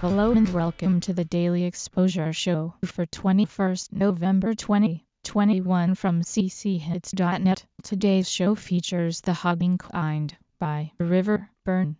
Hello and welcome to the Daily Exposure Show for 21st November 2021 from cchits.net. Today's show features The Hugging Kind by River Burn.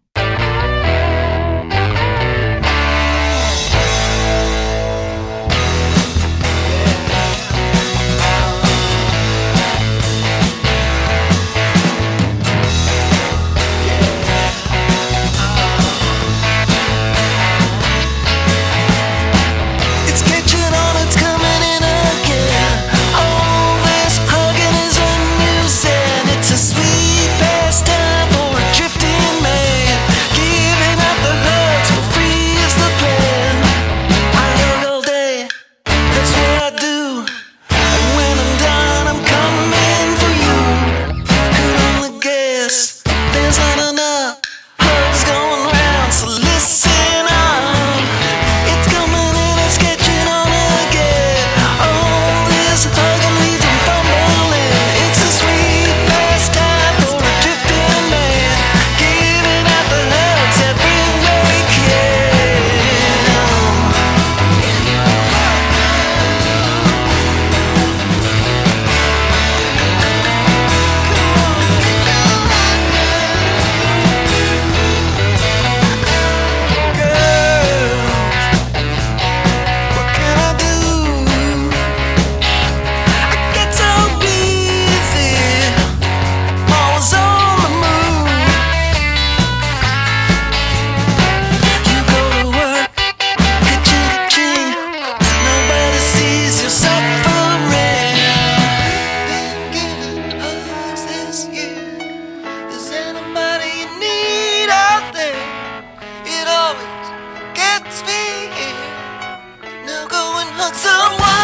Go and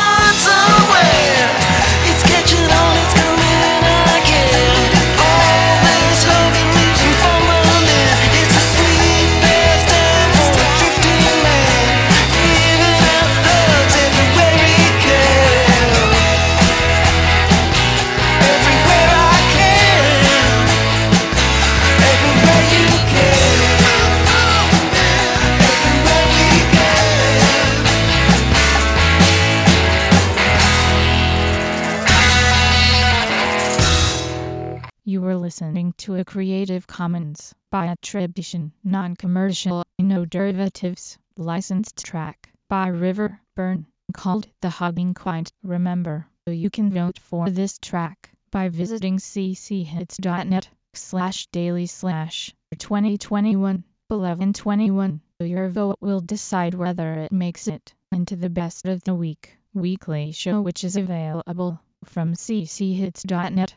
You were listening to a Creative Commons by attribution, non-commercial, no derivatives, licensed track by River Burn called The Hugging Kind. Remember, you can vote for this track by visiting cchits.net slash daily slash 2021 1121. Your vote will decide whether it makes it into the best of the week weekly show which is available from cchits.net